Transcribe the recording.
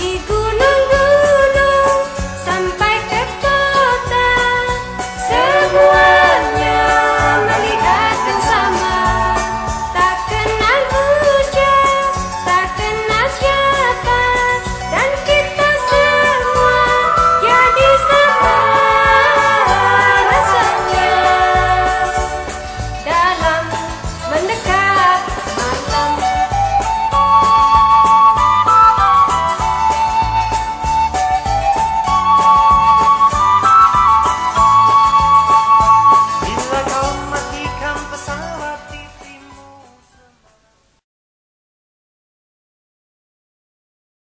ego